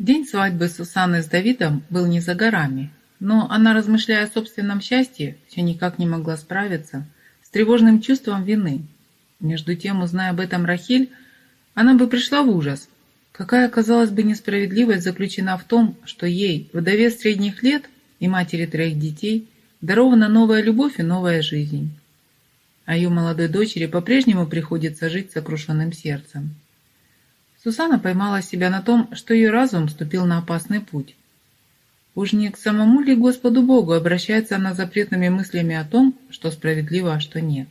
День свадьбы Сусанны с Давидом был не за горами, но она, размышляя о собственном счастье, все никак не могла справиться с тревожным чувством вины. Между тем, узная об этом Рахиль, она бы пришла в ужас. Какая, казалось бы, несправедливость заключена в том, что ей, вдове средних лет и матери троих детей, дарована новая любовь и новая жизнь. А ее молодой дочери по-прежнему приходится жить сокрушенным сердцем. Сусана поймала себя на том, что ее разум вступил на опасный путь. Уж не к самому ли Господу Богу обращается она запретными мыслями о том, что справедливо, а что нет?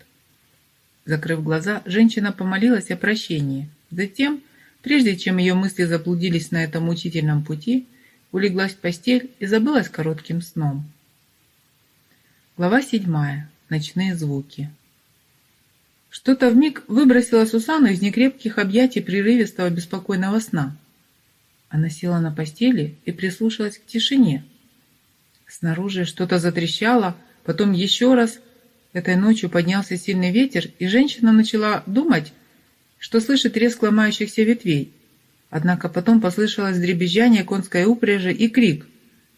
Закрыв глаза, женщина помолилась о прощении. Затем, прежде чем ее мысли заблудились на этом мучительном пути, улеглась в постель и забылась коротким сном. Глава седьмая. Ночные звуки. Что-то вмиг выбросило Сусану из некрепких объятий прерывистого беспокойного сна. Она села на постели и прислушалась к тишине. Снаружи что-то затрещало, потом еще раз. Этой ночью поднялся сильный ветер, и женщина начала думать, что слышит треск ломающихся ветвей. Однако потом послышалось дребезжание конской упряжи и крик.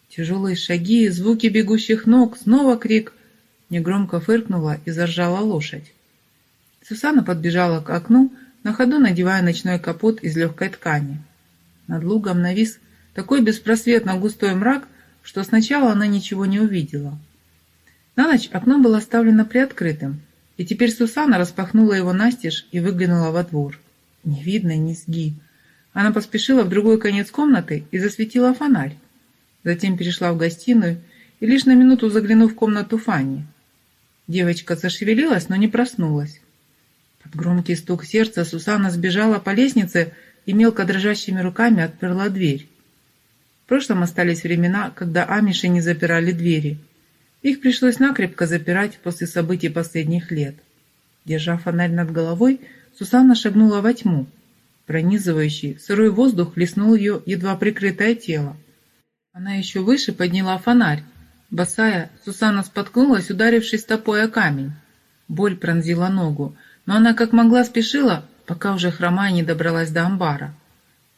Тяжелые шаги, звуки бегущих ног, снова крик. Негромко фыркнула и заржала лошадь. Сусана подбежала к окну, на ходу надевая ночной капот из легкой ткани. Над лугом навис такой беспросветно густой мрак, что сначала она ничего не увидела. На ночь окно было оставлено приоткрытым, и теперь Сусана распахнула его настежь и выглянула во двор. Не видно низги. Она поспешила в другой конец комнаты и засветила фонарь. Затем перешла в гостиную и лишь на минуту заглянув в комнату Фанни. Девочка зашевелилась, но не проснулась. Громкий стук сердца Сусана сбежала по лестнице и мелко дрожащими руками отперла дверь. В прошлом остались времена, когда амиши не запирали двери. Их пришлось накрепко запирать после событий последних лет. Держа фонарь над головой, Сусанна шагнула во тьму. Пронизывающий, сырой воздух леснул ее едва прикрытое тело. Она еще выше подняла фонарь. Босая, Сусанна споткнулась, ударившись стопой о камень. Боль пронзила ногу, но она как могла спешила, пока уже хромая не добралась до амбара.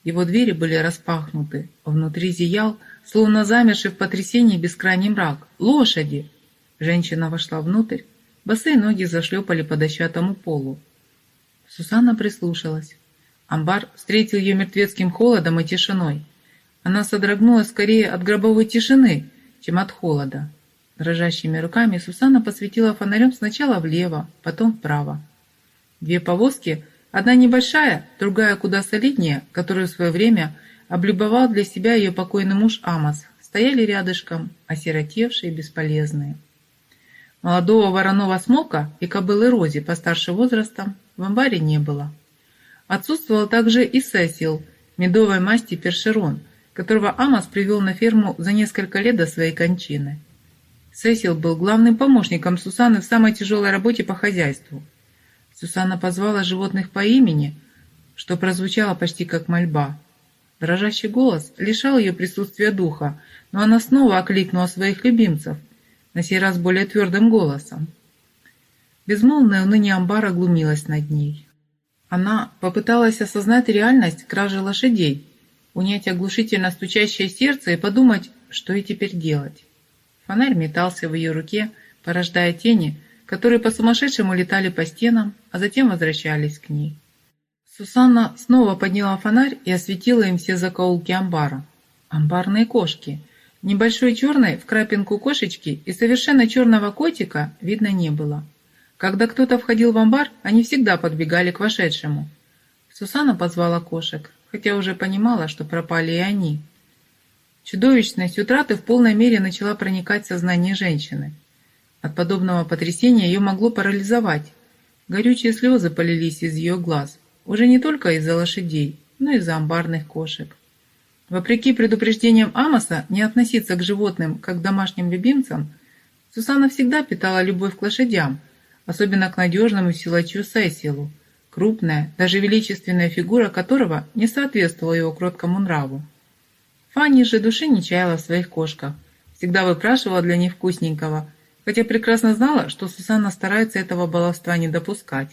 Его двери были распахнуты, внутри зиял, словно замерший в потрясении бескрайний мрак. «Лошади!» Женщина вошла внутрь, босые ноги зашлепали по дощатому полу. Сусанна прислушалась. Амбар встретил ее мертвецким холодом и тишиной. Она содрогнулась скорее от гробовой тишины, чем от холода. Дрожащими руками Сусанна посветила фонарем сначала влево, потом вправо. Две повозки, одна небольшая, другая куда солиднее, которую в свое время облюбовал для себя ее покойный муж Амос, стояли рядышком, осиротевшие и бесполезные. Молодого вороного смока и кобылы Рози постарше возрастом в амбаре не было. Отсутствовал также и Сесил, медовой масти першерон, которого Амос привел на ферму за несколько лет до своей кончины. Сесил был главным помощником Сусаны в самой тяжелой работе по хозяйству – Сусанна позвала животных по имени, что прозвучало почти как мольба. Дрожащий голос лишал ее присутствия духа, но она снова окликнула своих любимцев, на сей раз более твердым голосом. Безмолвное уныние амбара глумилось над ней. Она попыталась осознать реальность кражи лошадей, унять оглушительно стучащее сердце и подумать, что ей теперь делать. Фонарь метался в ее руке, порождая тени, которые по-сумасшедшему летали по стенам, а затем возвращались к ней. Сусанна снова подняла фонарь и осветила им все закоулки амбара. Амбарные кошки. Небольшой черной в крапинку кошечки и совершенно черного котика видно не было. Когда кто-то входил в амбар, они всегда подбегали к вошедшему. Сусанна позвала кошек, хотя уже понимала, что пропали и они. Чудовищность утраты в полной мере начала проникать в сознание женщины. От подобного потрясения ее могло парализовать. Горючие слезы полились из ее глаз, уже не только из-за лошадей, но и из-за амбарных кошек. Вопреки предупреждениям Амоса не относиться к животным как к домашним любимцам, Сусанна всегда питала любовь к лошадям, особенно к надежному силачу Сесилу, крупная, даже величественная фигура которого не соответствовала его кроткому нраву. Фанни же души не чаяла в своих кошках, всегда выпрашивала для них вкусненького – хотя прекрасно знала, что Сусанна старается этого баловства не допускать.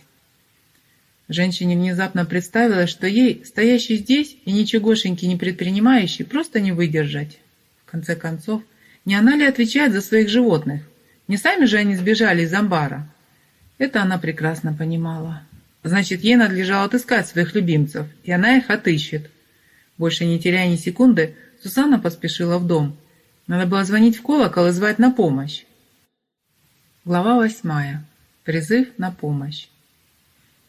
Женщине внезапно представилось, что ей, стоящей здесь и ничегошеньки не предпринимающей, просто не выдержать. В конце концов, не она ли отвечает за своих животных? Не сами же они сбежали из амбара? Это она прекрасно понимала. Значит, ей надлежало отыскать своих любимцев, и она их отыщет. Больше не теряя ни секунды, Сусанна поспешила в дом. Надо было звонить в колокол и звать на помощь. Глава восьмая. Призыв на помощь.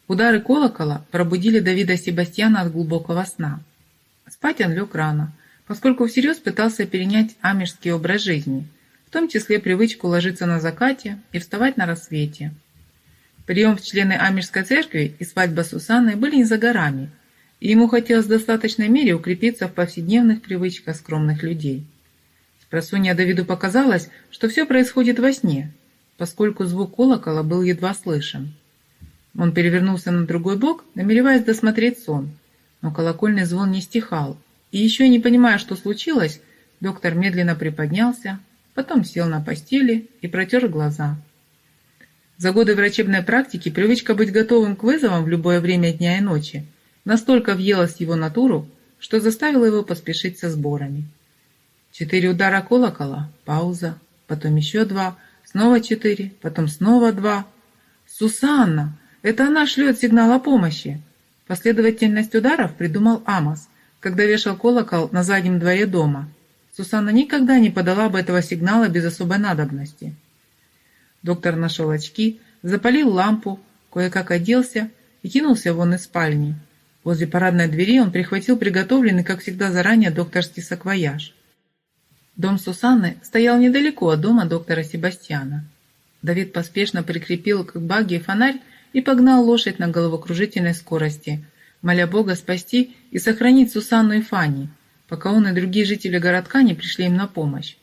Удары колокола пробудили Давида Себастьяна от глубокого сна. Спать он лег рано, поскольку всерьез пытался перенять амежский образ жизни, в том числе привычку ложиться на закате и вставать на рассвете. Прием в члены Амежской церкви и свадьба с Сусанной были не за горами, и ему хотелось в достаточной мере укрепиться в повседневных привычках скромных людей. Спросонья Давиду показалось, что все происходит во сне, поскольку звук колокола был едва слышен. Он перевернулся на другой бок, намереваясь досмотреть сон, но колокольный звон не стихал, и еще не понимая, что случилось, доктор медленно приподнялся, потом сел на постели и протер глаза. За годы врачебной практики привычка быть готовым к вызовам в любое время дня и ночи настолько въелась в его натуру, что заставила его поспешить со сборами. Четыре удара колокола, пауза, потом еще два, снова четыре, потом снова два. «Сусанна! Это она шлет сигнал о помощи!» Последовательность ударов придумал Амос, когда вешал колокол на заднем дворе дома. Сусанна никогда не подала бы этого сигнала без особой надобности. Доктор нашел очки, запалил лампу, кое-как оделся и кинулся вон из спальни. Возле парадной двери он прихватил приготовленный, как всегда заранее, докторский саквояж. Дом Сусанны стоял недалеко от дома доктора Себастьяна. Давид поспешно прикрепил к баге фонарь и погнал лошадь на головокружительной скорости, моля Бога спасти и сохранить Сусанну и Фанни, пока он и другие жители городка не пришли им на помощь.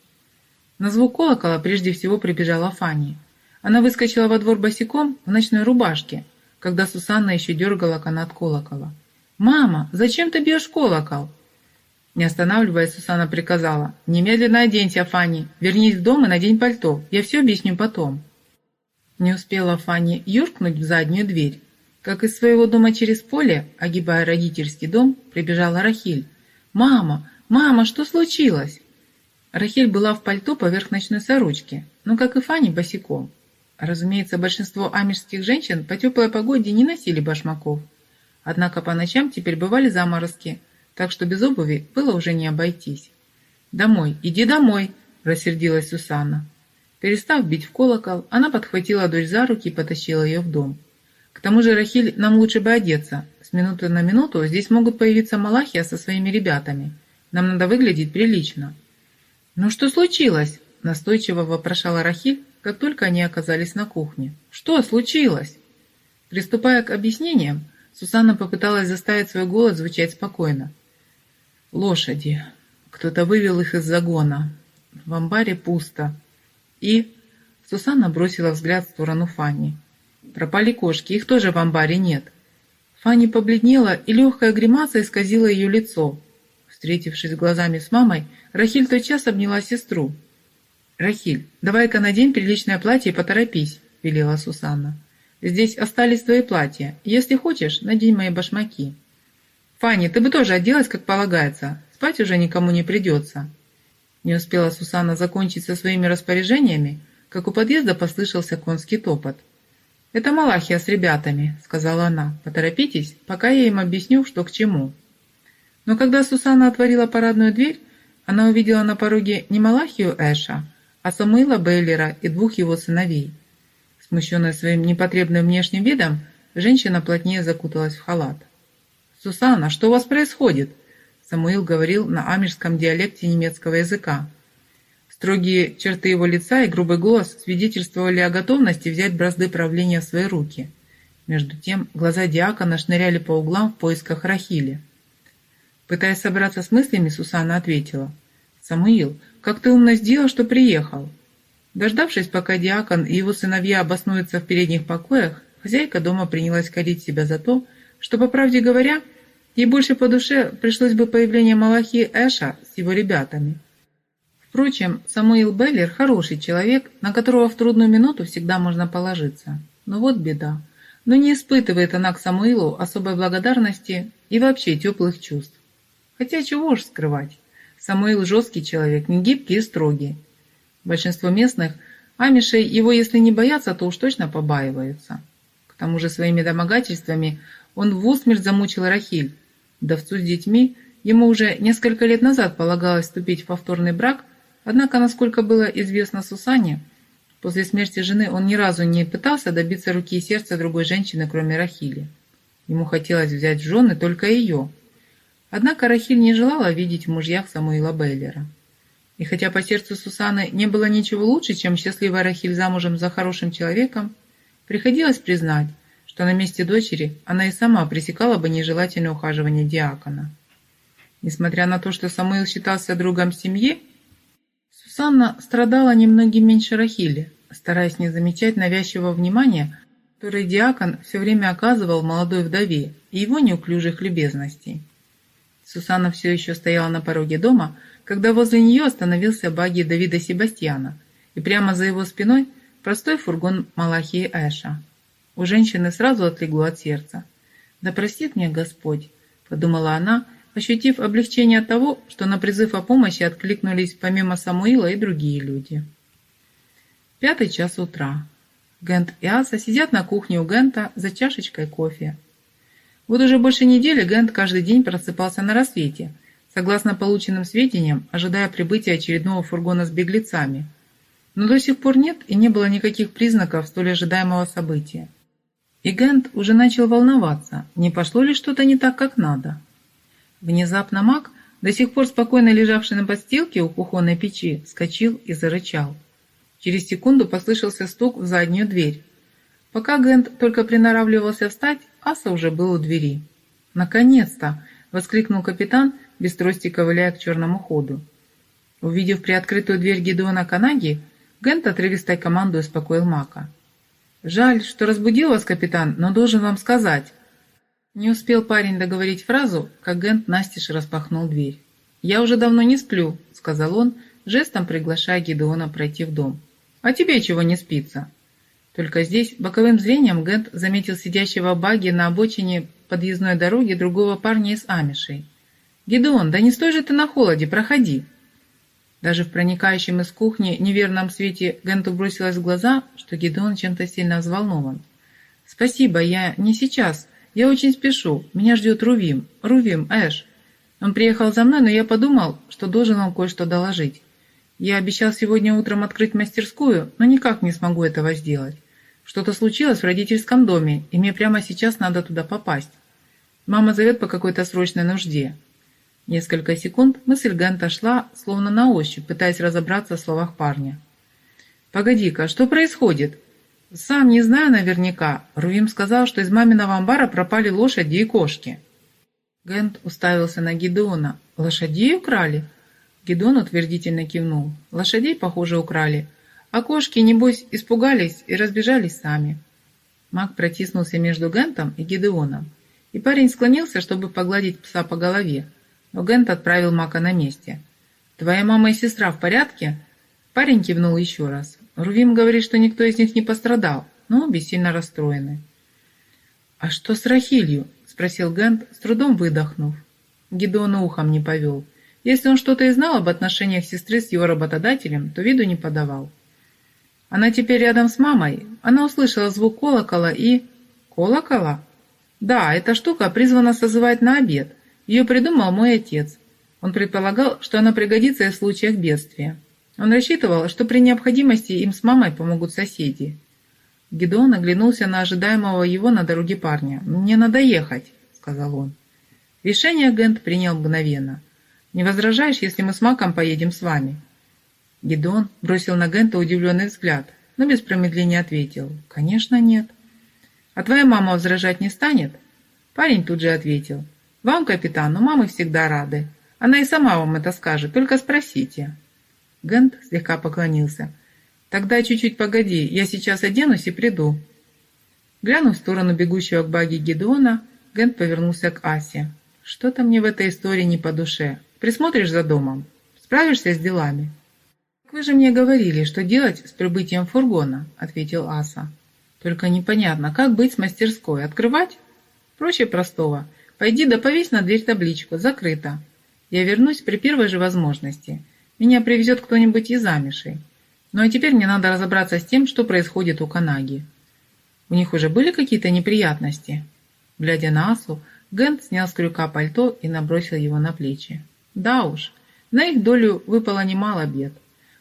На звук колокола прежде всего прибежала Фанни. Она выскочила во двор босиком в ночной рубашке, когда Сусанна еще дергала канат колокола. «Мама, зачем ты бьешь колокол?» Не останавливаясь, Сусанна приказала. «Немедленно оденься, Фанни. Вернись в дом и надень пальто. Я все объясню потом». Не успела Фанни юркнуть в заднюю дверь, как из своего дома через поле, огибая родительский дом, прибежала Рахиль. «Мама! Мама, что случилось?» Рахиль была в пальто поверх ночной сорочки, но, как и Фанни, босиком. Разумеется, большинство амежских женщин по теплой погоде не носили башмаков. Однако по ночам теперь бывали заморозки, так что без обуви было уже не обойтись. «Домой, иди домой!» – рассердилась Сусанна. Перестав бить в колокол, она подхватила дочь за руки и потащила ее в дом. «К тому же, Рахиль, нам лучше бы одеться. С минуты на минуту здесь могут появиться Малахия со своими ребятами. Нам надо выглядеть прилично». «Ну что случилось?» – настойчиво вопрошала Рахиль, как только они оказались на кухне. «Что случилось?» Приступая к объяснениям, Сусанна попыталась заставить свой голос звучать спокойно. «Лошади. Кто-то вывел их из загона. В амбаре пусто. И...» Сусанна бросила взгляд в сторону Фанни. «Пропали кошки, их тоже в амбаре нет». Фанни побледнела, и легкая гримаса исказила ее лицо. Встретившись глазами с мамой, Рахиль тотчас обняла сестру. «Рахиль, давай-ка надень приличное платье и поторопись», — велела Сусанна. «Здесь остались твои платья. Если хочешь, надень мои башмаки». «Фанни, ты бы тоже оделась, как полагается. Спать уже никому не придется». Не успела Сусанна закончить со своими распоряжениями, как у подъезда послышался конский топот. «Это Малахия с ребятами», — сказала она. «Поторопитесь, пока я им объясню, что к чему». Но когда Сусанна отворила парадную дверь, она увидела на пороге не Малахию Эша, а Самуила Бейлера и двух его сыновей. Смущенная своим непотребным внешним видом, женщина плотнее закуталась в халат. «Сусанна, что у вас происходит?» Самуил говорил на амежском диалекте немецкого языка. Строгие черты его лица и грубый голос свидетельствовали о готовности взять бразды правления в свои руки. Между тем глаза диакона шныряли по углам в поисках Рахили. Пытаясь собраться с мыслями, Сусанна ответила. «Самуил, как ты умно сделал, что приехал!» Дождавшись, пока диакон и его сыновья обоснуются в передних покоях, хозяйка дома принялась корить себя за то, что, по правде говоря, ей больше по душе пришлось бы появление Малахи Эша с его ребятами. Впрочем, Самуил Беллер хороший человек, на которого в трудную минуту всегда можно положиться. Но вот беда. но не испытывает она к Самуилу особой благодарности и вообще теплых чувств. Хотя чего уж скрывать, Самуил жесткий человек, не гибкий и строгий. Большинство местных амишей его, если не боятся, то уж точно побаиваются. К тому же своими домогательствами он в усмерть замучил Рахиль. Вдовцу с детьми ему уже несколько лет назад полагалось вступить в повторный брак, однако, насколько было известно Сусане, После смерти жены он ни разу не пытался добиться руки и сердца другой женщины, кроме Рахили. Ему хотелось взять в жены только ее. Однако Рахиль не желала видеть в мужьях Самуила Бейлера. И хотя по сердцу Сусаны не было ничего лучше, чем счастливая Рахиль замужем за хорошим человеком, приходилось признать, что на месте дочери она и сама пресекала бы нежелательное ухаживание диакона. Несмотря на то, что Самуил считался другом семьи, Сусанна страдала немногим меньше Рахили, стараясь не замечать навязчивого внимания, которое диакон все время оказывал молодой вдове и его неуклюжих любезностей. Сусанна все еще стояла на пороге дома, когда возле нее остановился багги Давида Себастьяна, и прямо за его спиной простой фургон Малахии Эша. У женщины сразу отлегло от сердца. «Да простит мне Господь», — подумала она, — ощутив облегчение от того, что на призыв о помощи откликнулись помимо Самуила и другие люди. Пятый час утра. Гент и Аса сидят на кухне у Гента за чашечкой кофе. Вот уже больше недели Гент каждый день просыпался на рассвете, согласно полученным сведениям, ожидая прибытия очередного фургона с беглецами. Но до сих пор нет и не было никаких признаков столь ожидаемого события. И Гент уже начал волноваться, не пошло ли что-то не так, как надо. Внезапно маг, до сих пор спокойно лежавший на подстилке у кухонной печи, вскочил и зарычал. Через секунду послышался стук в заднюю дверь. Пока Гент только приноравливался встать, Аса уже был у двери. «Наконец-то!» — воскликнул капитан, без трости ковыляя к черному ходу. Увидев приоткрытую дверь Гедеона Канаги, Гент отрывистой команду успокоил Мака. «Жаль, что разбудил вас, капитан, но должен вам сказать, не успел парень договорить фразу, как Гент настежь распахнул дверь. «Я уже давно не сплю», — сказал он, жестом приглашая Гидеона пройти в дом. «А тебе чего не спится?» Только здесь боковым зрением Гент заметил сидящего баги на обочине подъездной дороги другого парня из Амишей. «Гидеон, да не стой же ты на холоде, проходи!» Даже в проникающем из кухни неверном свете Генту бросилось в глаза, что Гидеон чем-то сильно взволнован. «Спасибо, я не сейчас», «Я очень спешу. Меня ждет Рувим. Рувим, Эш. Он приехал за мной, но я подумал, что должен вам кое-что доложить. Я обещал сегодня утром открыть мастерскую, но никак не смогу этого сделать. Что-то случилось в родительском доме, и мне прямо сейчас надо туда попасть. Мама зовет по какой-то срочной нужде». Несколько секунд мысль Ганта шла, словно на ощупь, пытаясь разобраться в словах парня. «Погоди-ка, что происходит?» «Сам не знаю наверняка. Рувим сказал, что из маминого амбара пропали лошади и кошки». Гент уставился на Гидеона. «Лошадей украли?» Гидеон утвердительно кивнул. «Лошадей, похоже, украли. А кошки, небось, испугались и разбежались сами». Маг протиснулся между Гентом и Гидеоном. И парень склонился, чтобы погладить пса по голове. Но Гент отправил Мака на месте. «Твоя мама и сестра в порядке?» Парень кивнул еще раз. Рувим говорит, что никто из них не пострадал, но обе сильно расстроены. «А что с Рахилью?» – спросил Гент, с трудом выдохнув. Гидеон ухом не повел. Если он что-то и знал об отношениях сестры с его работодателем, то виду не подавал. Она теперь рядом с мамой. Она услышала звук колокола и... Колокола? Да, эта штука призвана созывать на обед. Ее придумал мой отец. Он предполагал, что она пригодится в случаях бедствия. Он рассчитывал, что при необходимости им с мамой помогут соседи. Гедеон оглянулся на ожидаемого его на дороге парня. «Мне надо ехать», — сказал он. Решение Гент принял мгновенно. «Не возражаешь, если мы с Маком поедем с вами?» Гедеон бросил на Гента удивленный взгляд, но без промедления ответил. «Конечно нет». «А твоя мама возражать не станет?» Парень тут же ответил. «Вам, капитан, но мамы всегда рады. Она и сама вам это скажет, только спросите». Гент слегка поклонился. «Тогда чуть-чуть погоди, я сейчас оденусь и приду». Глянув в сторону бегущего к баги Гедеона, Гент повернулся к Асе. «Что-то мне в этой истории не по душе. Присмотришь за домом? Справишься с делами?» «Вы же мне говорили, что делать с прибытием фургона», — ответил Аса. Только непонятно, как быть с мастерской? Открывать? Проще простого. Пойди да повесь на дверь табличку. Закрыто. Я вернусь при первой же возможности. Меня привезет кто-нибудь из амишей. Ну а теперь мне надо разобраться с тем, что происходит у Канаги. У них уже были какие-то неприятности? Глядя на Асу, Гент снял с крюка пальто и набросил его на плечи. Да уж, на их долю выпало немало бед.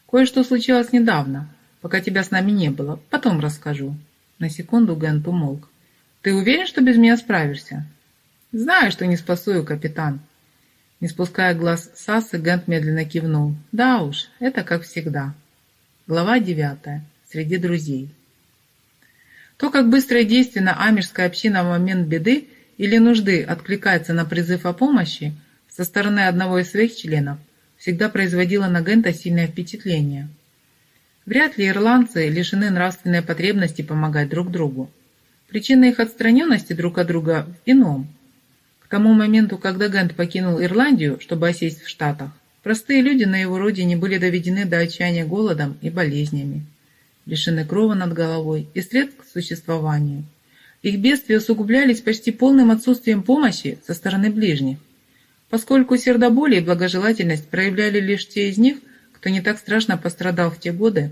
Кое-что случилось недавно, пока тебя с нами не было. Потом расскажу. На секунду Гент умолк. «Ты уверен, что без меня справишься?» «Знаю, что не спасую, капитан». Не спуская глаз с Асы, Гент медленно кивнул. «Да уж, это как всегда». Глава девятая. Среди друзей. То, как быстро и действенно амежская община в момент беды или нужды откликается на призыв о помощи со стороны одного из своих членов, всегда производило на Гента сильное впечатление. Вряд ли ирландцы лишены нравственной потребности помогать друг другу. Причина их отстраненности друг от друга в ином. К тому моменту, когда Гент покинул Ирландию, чтобы осесть в Штатах, простые люди на его родине были доведены до отчаяния голодом и болезнями, лишены крова над головой и средств к существованию. Их бедствия усугублялись почти полным отсутствием помощи со стороны ближних, поскольку сердоболие и благожелательность проявляли лишь те из них, кто не так страшно пострадал в те годы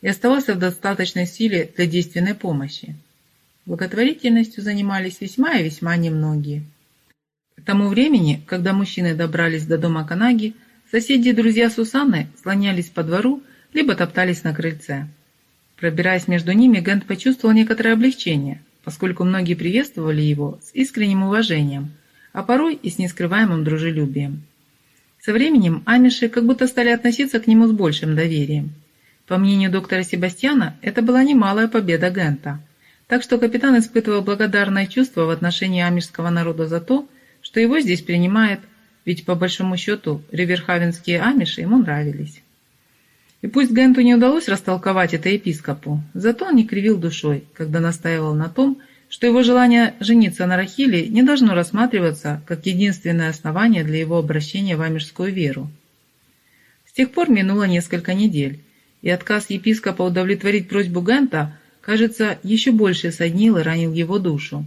и оставался в достаточной силе для действенной помощи. Благотворительностью занимались весьма и весьма немногие. К тому времени, когда мужчины добрались до дома Канаги, соседи и друзья Сусанны слонялись по двору, либо топтались на крыльце. Пробираясь между ними, Гент почувствовал некоторое облегчение, поскольку многие приветствовали его с искренним уважением, а порой и с нескрываемым дружелюбием. Со временем амиши как будто стали относиться к нему с большим доверием. По мнению доктора Себастьяна, это была немалая победа Гента. Так что капитан испытывал благодарное чувство в отношении амишского народа за то, что его здесь принимает, ведь по большому счету риверхавенские амиши ему нравились. И пусть Генту не удалось растолковать это епископу, зато он не кривил душой, когда настаивал на том, что его желание жениться на Рахиле не должно рассматриваться как единственное основание для его обращения в амежскую веру. С тех пор минуло несколько недель, и отказ епископа удовлетворить просьбу Гента, кажется, еще больше соднил и ранил его душу.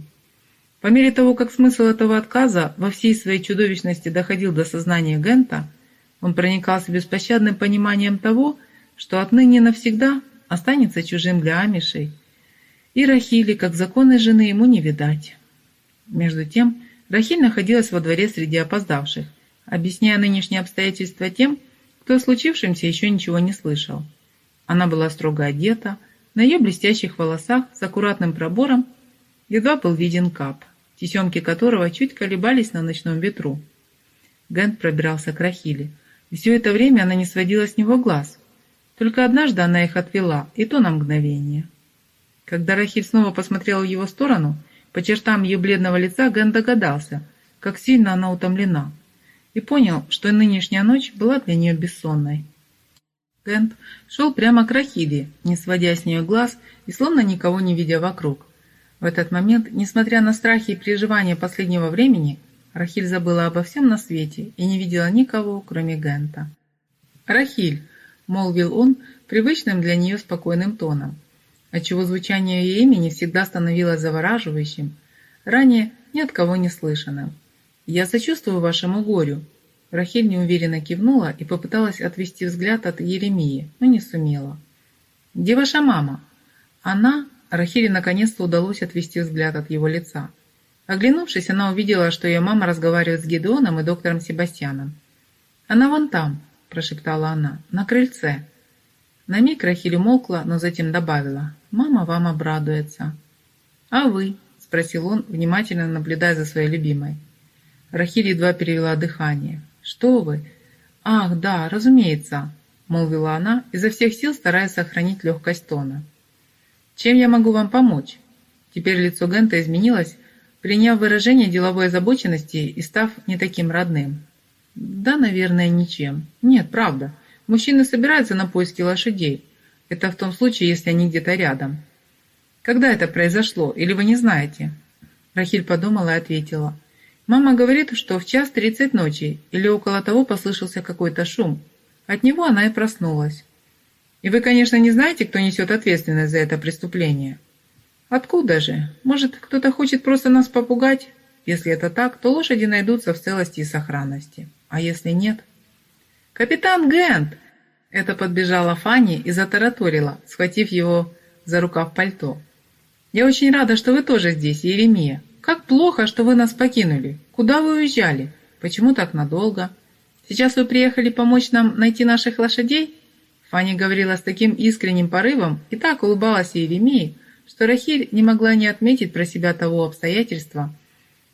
По мере того, как смысл этого отказа во всей своей чудовищности доходил до сознания Гента, он проникался беспощадным пониманием того, что отныне навсегда останется чужим для амишей – и Рахили, как законной жены, ему не видать. Между тем, Рахиль находилась во дворе среди опоздавших, объясняя нынешние обстоятельства тем, кто о случившемся еще ничего не слышал. Она была строго одета, на ее блестящих волосах с аккуратным пробором едва был виден кап, тесемки которого чуть колебались на ночном ветру. Гент пробирался к Рахиле, и все это время она не сводила с него глаз. Только однажды она их отвела, и то на мгновение. Когда Рахиль снова посмотрела в его сторону, по чертам ее бледного лица Ген догадался, как сильно она утомлена, и понял, что нынешняя ночь была для нее бессонной. Гент шел прямо к Рахиле, не сводя с нее глаз и словно никого не видя вокруг. В этот момент, несмотря на страхи и переживания последнего времени, Рахиль забыла обо всем на свете и не видела никого, кроме Гента. «Рахиль!» — молвил он привычным для нее спокойным тоном отчего звучание ее имени всегда становилось завораживающим, ранее ни от кого не слышанным. «Я сочувствую вашему горю». Рахиль неуверенно кивнула и попыталась отвести взгляд от Еремии, но не сумела. «Где ваша мама?» Она, Рахиле наконец-то удалось отвести взгляд от его лица. Оглянувшись, она увидела, что ее мама разговаривает с Гедеоном и доктором Себастьяном. «Она вон там», – прошептала она, – «на крыльце». На миг Рахиль умолкла, но затем добавила. «Мама вам обрадуется». «А вы?» – спросил он, внимательно наблюдая за своей любимой. Рахиль едва перевела дыхание. «Что вы?» «Ах, да, разумеется», – молвила она, изо всех сил стараясь сохранить легкость тона. «Чем я могу вам помочь?» Теперь лицо Гента изменилось, приняв выражение деловой озабоченности и став не таким родным. «Да, наверное, ничем. Нет, правда. Мужчины собираются на поиски лошадей. Это в том случае, если они где-то рядом. Когда это произошло, или вы не знаете?» Рахиль подумала и ответила. «Мама говорит, что в час тридцать ночи или около того послышался какой-то шум. От него она и проснулась. И вы, конечно, не знаете, кто несет ответственность за это преступление?» Откуда же? Может, кто-то хочет просто нас попугать? Если это так, то лошади найдутся в целости и сохранности. А если нет? «Капитан Гент!» Это подбежала Фанни и затараторила, схватив его за рукав пальто. «Я очень рада, что вы тоже здесь, Еремия. Как плохо, что вы нас покинули. Куда вы уезжали? Почему так надолго? Сейчас вы приехали помочь нам найти наших лошадей?» Фанни говорила с таким искренним порывом и так улыбалась Еремии, что Рахиль не могла не отметить про себя того обстоятельства,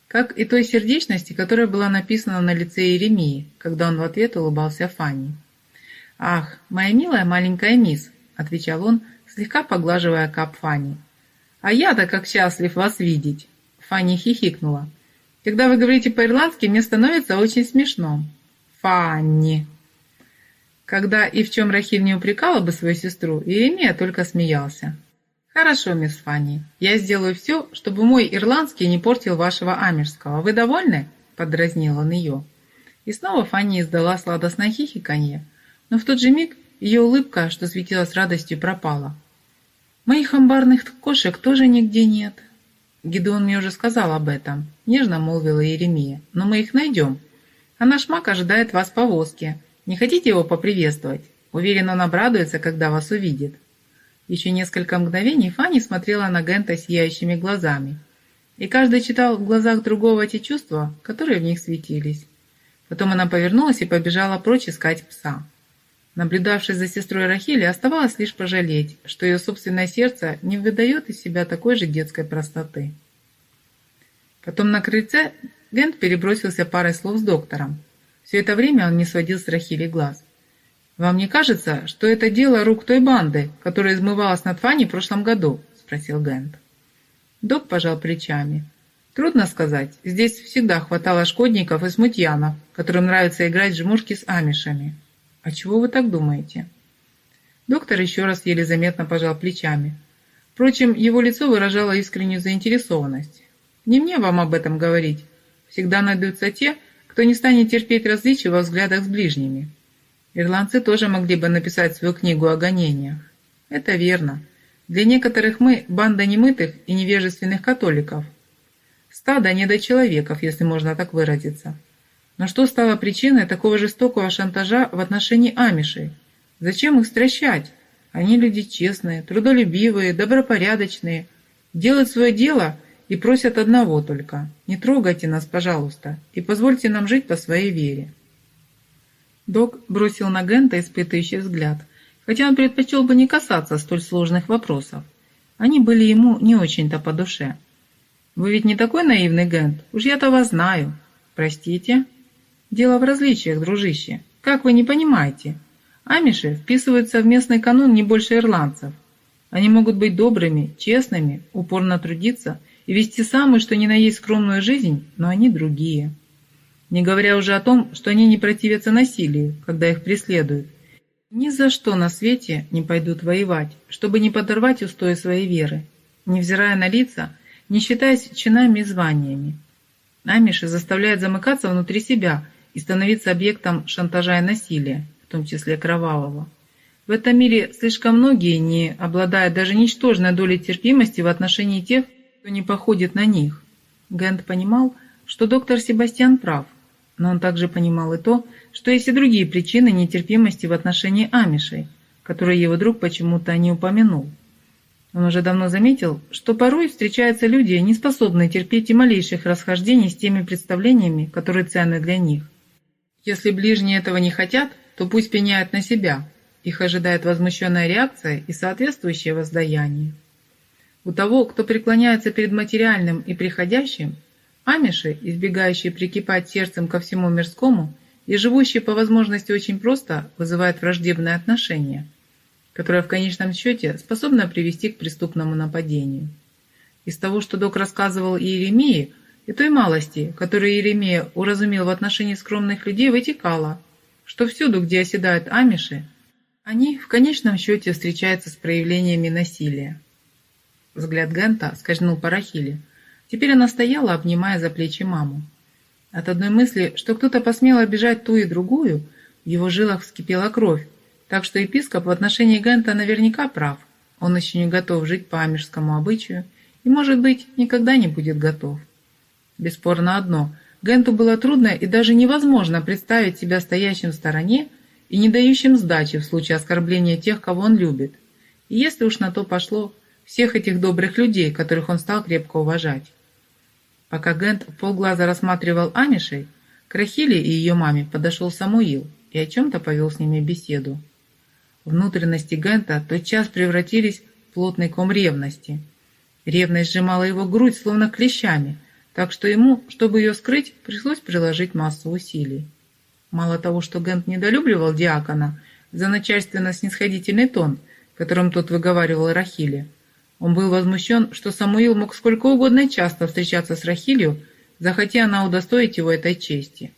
как и той сердечности, которая была написана на лице Еремии, когда он в ответ улыбался Фанни. «Ах, моя милая маленькая мисс», — отвечал он, слегка поглаживая кап Фанни. «А я-то как счастлив вас видеть!» Фанни хихикнула. «Когда вы говорите по-ирландски, мне становится очень смешно». «Фанни!» Когда и в чем Рахиль не упрекала бы свою сестру, Еремия только смеялся. «Хорошо, мисс Фанни, я сделаю все, чтобы мой ирландский не портил вашего амежского. Вы довольны?» – подразнил он ее. И снова Фанни издала сладостное хихиканье, но в тот же миг ее улыбка, что светилась радостью, пропала. «Моих амбарных кошек тоже нигде нет». Гидеон мне уже сказал об этом, нежно молвила Еремия. «Но мы их найдем. А наш маг ожидает вас в повозке. Не хотите его поприветствовать? Уверен, он обрадуется, когда вас увидит». Еще несколько мгновений Фанни смотрела на Гента сияющими глазами, и каждый читал в глазах другого те чувства, которые в них светились. Потом она повернулась и побежала прочь искать пса. Наблюдавшись за сестрой Рахили, оставалось лишь пожалеть, что ее собственное сердце не выдает из себя такой же детской простоты. Потом на крыльце Гент перебросился парой слов с доктором. Все это время он не сводил с Рахили глаз. «Вам не кажется, что это дело рук той банды, которая измывалась над Фанни в прошлом году?» – спросил Гент. Док пожал плечами. «Трудно сказать. Здесь всегда хватало шкодников и смутьянов, которым нравится играть жмушки с амишами. А чего вы так думаете?» Доктор еще раз еле заметно пожал плечами. Впрочем, его лицо выражало искреннюю заинтересованность. «Не мне вам об этом говорить. Всегда найдутся те, кто не станет терпеть различия во взглядах с ближними. Ирландцы тоже могли бы написать свою книгу о гонениях. Это верно. Для некоторых мы – банда немытых и невежественных католиков. Стадо недочеловеков, если можно так выразиться. Но что стало причиной такого жестокого шантажа в отношении амишей? Зачем их стращать? Они люди честные, трудолюбивые, добропорядочные, делают свое дело и просят одного только – не трогайте нас, пожалуйста, и позвольте нам жить по своей вере. Док бросил на Гента испытывающий взгляд, хотя он предпочел бы не касаться столь сложных вопросов. Они были ему не очень-то по душе. «Вы ведь не такой наивный, Гент, уж я-то вас знаю». «Простите?» «Дело в различиях, дружище. Как вы не понимаете? Амиши вписываются в местный канун не больше ирландцев. Они могут быть добрыми, честными, упорно трудиться и вести самую, что ни на есть скромную жизнь, но они другие» не говоря уже о том, что они не противятся насилию, когда их преследуют. Ни за что на свете не пойдут воевать, чтобы не подорвать устои своей веры, невзирая на лица, не считаясь чинами и званиями. Амиши заставляют замыкаться внутри себя и становиться объектом шантажа и насилия, в том числе кровавого. В этом мире слишком многие не обладают даже ничтожной долей терпимости в отношении тех, кто не походит на них. Гент понимал, что доктор Себастьян прав, но он также понимал и то, что есть и другие причины нетерпимости в отношении амишей, которые его друг почему-то не упомянул. Он уже давно заметил, что порой встречаются люди, не способные терпеть и малейших расхождений с теми представлениями, которые ценны для них. Если ближние этого не хотят, то пусть пеняют на себя. Их ожидает возмущенная реакция и соответствующее воздаяние. У того, кто преклоняется перед материальным и приходящим, Амиши, избегающие прикипать сердцем ко всему мирскому и живущие по возможности очень просто, вызывают враждебное отношение, которое в конечном счете способно привести к преступному нападению. Из того, что док рассказывал Иеремии, и той малости, которую Иеремия уразумел в отношении скромных людей, вытекало, что всюду, где оседают амиши, они в конечном счете встречаются с проявлениями насилия. Взгляд Гента скользнул по Рахиле – Теперь она стояла, обнимая за плечи маму. От одной мысли, что кто-то посмел обижать ту и другую, в его жилах вскипела кровь, так что епископ в отношении Гента наверняка прав. Он еще не готов жить по амежскому обычаю и, может быть, никогда не будет готов. Бесспорно одно – Генту было трудно и даже невозможно представить себя стоящим в стороне и не дающим сдачи в случае оскорбления тех, кого он любит. И если уж на то пошло, всех этих добрых людей, которых он стал крепко уважать. Пока Гент полглаза рассматривал Амишей, к Рахиле и ее маме подошел Самуил и о чем-то повел с ними беседу. Внутренности Гента тотчас превратились в плотный ком ревности. Ревность сжимала его грудь, словно клещами, так что ему, чтобы ее скрыть, пришлось приложить массу усилий. Мало того, что Гент недолюбливал диакона за начальственно-снисходительный тон, которым тот выговаривал Рахиле, он был возмущен, что Самуил мог сколько угодно часто встречаться с Рахилью, захотя она удостоить его этой чести.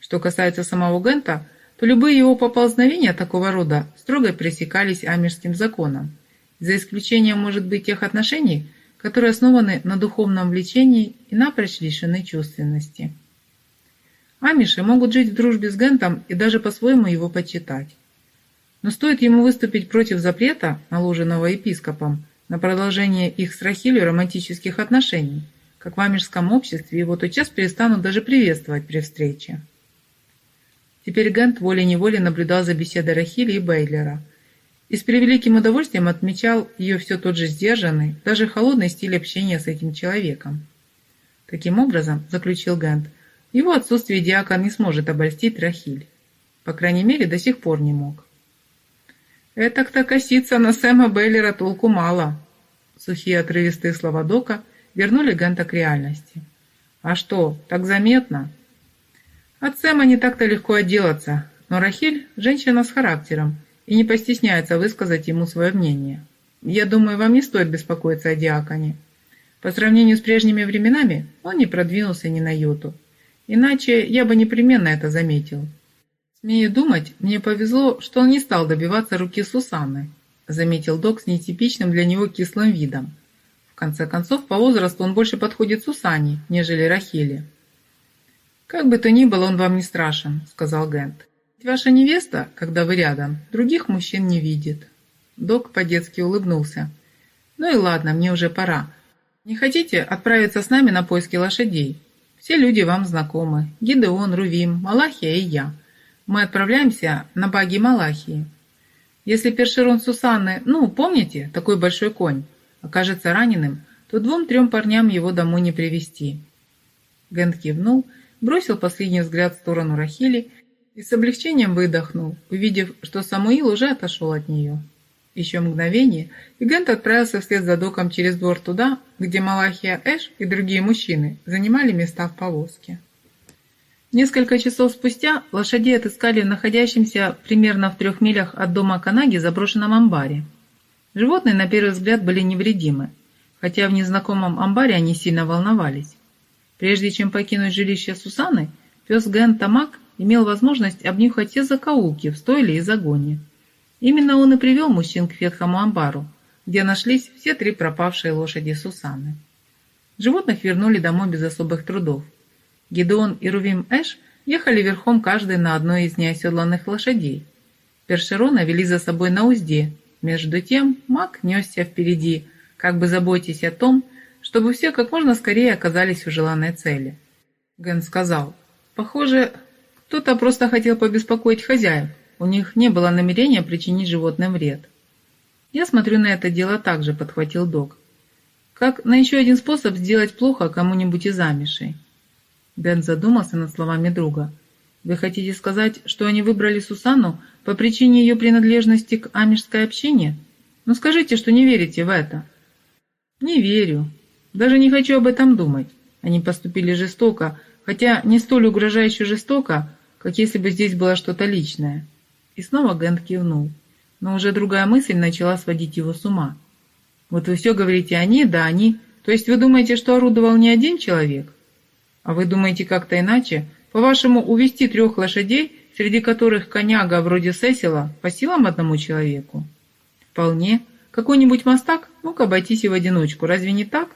Что касается самого Гента, то любые его поползновения такого рода строго пресекались амирским законом, за исключением, может быть, тех отношений, которые основаны на духовном влечении и напрочь лишены чувственности. Амиши могут жить в дружбе с Гентом и даже по-своему его почитать. Но стоит ему выступить против запрета, наложенного епископом, на продолжение их с Рахилью романтических отношений, как в амишском обществе его тотчас перестанут даже приветствовать при встрече. Теперь Гент волей-неволей наблюдал за беседой Рахили и Бейлера – и с превеликим удовольствием отмечал ее все тот же сдержанный, даже холодный стиль общения с этим человеком. Таким образом, заключил Гент, его отсутствие диакон не сможет обольстить Рахиль. По крайней мере, до сих пор не мог. «Этак-то коситься на Сэма Бейлера толку мало», сухие отрывистые слова Дока вернули Гента к реальности. «А что, так заметно?» От Сэма не так-то легко отделаться, но Рахиль – женщина с характером, и не постесняется высказать ему свое мнение. Я думаю, вам не стоит беспокоиться о диаконе. По сравнению с прежними временами он не продвинулся ни на йоту. Иначе я бы непременно это заметил. Смею думать, мне повезло, что он не стал добиваться руки Сусанны, заметил док с нетипичным для него кислым видом. В конце концов, по возрасту он больше подходит Сусане, нежели Рахеле. «Как бы то ни было, он вам не страшен», — сказал Гент. Ваша невеста, когда вы рядом, других мужчин не видит. Док по-детски улыбнулся. Ну и ладно, мне уже пора. Не хотите отправиться с нами на поиски лошадей? Все люди вам знакомы. Гидеон, Рувим, Малахия и я. Мы отправляемся на баги Малахии. Если Першерон Сусанны, ну, помните, такой большой конь, окажется раненым, то двум-трем парням его домой не привести. Гент кивнул, бросил последний взгляд в сторону Рахили и с облегчением выдохнул, увидев, что Самуил уже отошел от нее. Еще мгновение, и Гент отправился вслед за доком через двор туда, где Малахия Эш и другие мужчины занимали места в повозке. Несколько часов спустя лошади отыскали в находящемся примерно в трех милях от дома Канаги заброшенном амбаре. Животные, на первый взгляд, были невредимы, хотя в незнакомом амбаре они сильно волновались. Прежде чем покинуть жилище Сусаны, пес Ген Тамак имел возможность обнюхать все закоулки в стойле и загоне. Именно он и привел мужчин к ветхому амбару, где нашлись все три пропавшие лошади Сусаны. Животных вернули домой без особых трудов. Гедеон и Рувим Эш ехали верхом каждый на одной из неоседланных лошадей. Першерона вели за собой на узде. Между тем маг несся впереди, как бы заботясь о том, чтобы все как можно скорее оказались у желанной цели. Ген сказал, «Похоже, кто-то просто хотел побеспокоить хозяев. У них не было намерения причинить животным вред. Я смотрю на это дело так же, подхватил док. Как на еще один способ сделать плохо кому-нибудь из амишей. Бен задумался над словами друга. Вы хотите сказать, что они выбрали Сусану по причине ее принадлежности к амишской общине? Ну скажите, что не верите в это. Не верю. Даже не хочу об этом думать. Они поступили жестоко, хотя не столь угрожающе жестоко, как если бы здесь было что-то личное. И снова Гент кивнул. Но уже другая мысль начала сводить его с ума. Вот вы все говорите «они», да «они». То есть вы думаете, что орудовал не один человек? А вы думаете как-то иначе? По-вашему, увести трех лошадей, среди которых коняга вроде Сесила, по силам одному человеку? Вполне. Какой-нибудь мастак мог обойтись и в одиночку, разве не так?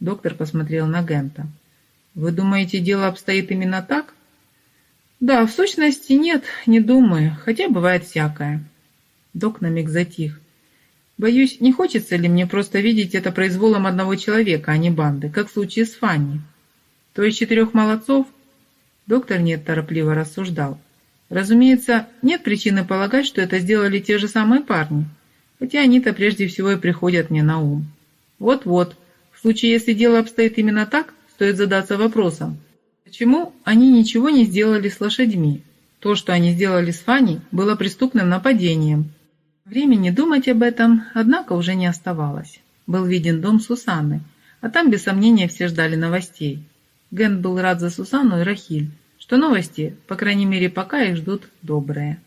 Доктор посмотрел на Гента. Вы думаете, дело обстоит именно так? Да, в сущности нет, не думаю, хотя бывает всякое. Док на миг затих. Боюсь, не хочется ли мне просто видеть это произволом одного человека, а не банды, как в случае с Фанни. То есть четырех молодцов? Доктор нет торопливо рассуждал. Разумеется, нет причины полагать, что это сделали те же самые парни, хотя они-то прежде всего и приходят мне на ум. Вот-вот, в случае, если дело обстоит именно так, стоит задаться вопросом, почему они ничего не сделали с лошадьми? То, что они сделали с Фанни, было преступным нападением. Времени думать об этом, однако, уже не оставалось. Был виден дом Сусанны, а там, без сомнения, все ждали новостей. Ген был рад за Сусанну и Рахиль, что новости, по крайней мере, пока их ждут добрые.